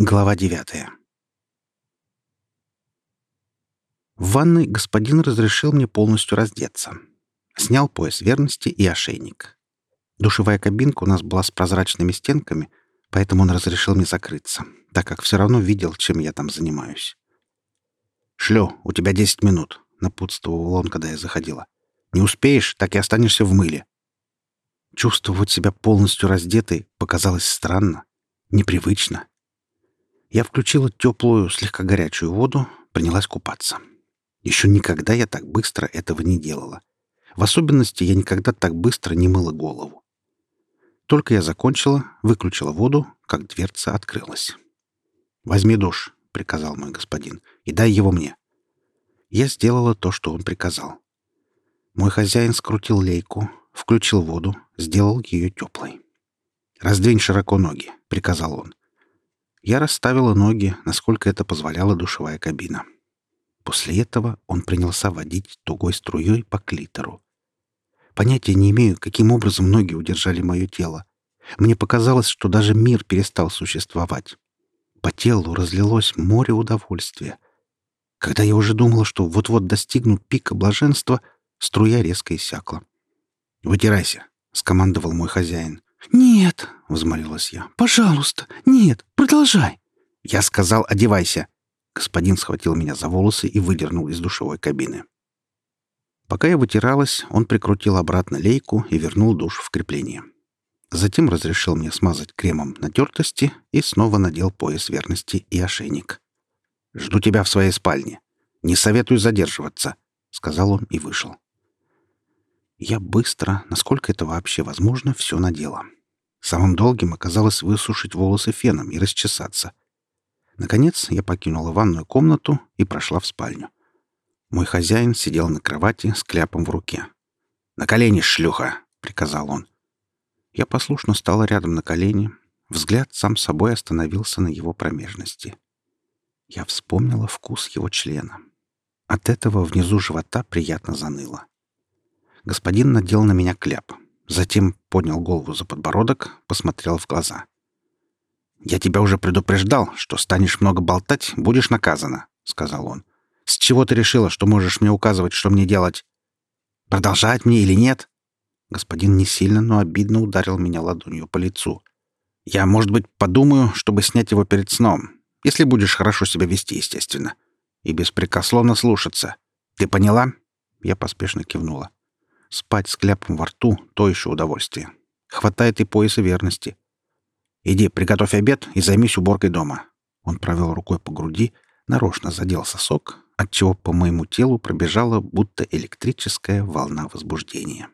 Глава девятая. В ванной господин разрешил мне полностью раздеться. Снял пояс верности и ошейник. Душевая кабинка у нас была с прозрачными стенками, поэтому он разрешил мне закрыться, так как все равно видел, чем я там занимаюсь. «Шлю, у тебя десять минут», — напутствовал он, когда я заходила. «Не успеешь, так и останешься в мыле». Чувствовать себя полностью раздетой показалось странно, непривычно. Я включила теплую, слегка горячую воду, принялась купаться. Еще никогда я так быстро этого не делала. В особенности я никогда так быстро не мыла голову. Только я закончила, выключила воду, как дверца открылась. «Возьми душ», — приказал мой господин, — «и дай его мне». Я сделала то, что он приказал. Мой хозяин скрутил лейку, включил воду, сделал ее теплой. «Раздвинь широко ноги», — приказал он. Я расставила ноги, насколько это позволяла душевая кабина. После этого он принялся водить тугой струей по клитору. Понятия не имею, каким образом ноги удержали мое тело. Мне показалось, что даже мир перестал существовать. По телу разлилось море удовольствия. Когда я уже думала, что вот-вот достигну пика блаженства, струя резко иссякла. «Вытирайся», — скомандовал мой хозяин. «Нет!» — взмолилась я. «Пожалуйста! Нет! Продолжай!» Я сказал «одевайся!» Господин схватил меня за волосы и выдернул из душевой кабины. Пока я вытиралась, он прикрутил обратно лейку и вернул душ в крепление. Затем разрешил мне смазать кремом натертости и снова надел пояс верности и ошейник. «Жду тебя в своей спальне. Не советую задерживаться», — сказал он и вышел. Я быстро, насколько это вообще возможно, все надела. Самым долгим оказалось высушить волосы феном и расчесаться. Наконец я покинула ванную комнату и прошла в спальню. Мой хозяин сидел на кровати с кляпом в руке. «На колени, шлюха!» — приказал он. Я послушно стала рядом на колени. Взгляд сам собой остановился на его промежности. Я вспомнила вкус его члена. От этого внизу живота приятно заныло. Господин надел на меня кляп. Затем поднял голову за подбородок, посмотрел в глаза. «Я тебя уже предупреждал, что станешь много болтать, будешь наказана», — сказал он. «С чего ты решила, что можешь мне указывать, что мне делать? Продолжать мне или нет?» Господин не сильно, но обидно ударил меня ладонью по лицу. «Я, может быть, подумаю, чтобы снять его перед сном, если будешь хорошо себя вести, естественно, и беспрекословно слушаться. Ты поняла?» Я поспешно кивнула. Спать с кляпом во рту — то еще удовольствие. Хватает и пояса верности. Иди, приготовь обед и займись уборкой дома. Он провел рукой по груди, нарочно задел сосок, отчего по моему телу пробежала будто электрическая волна возбуждения.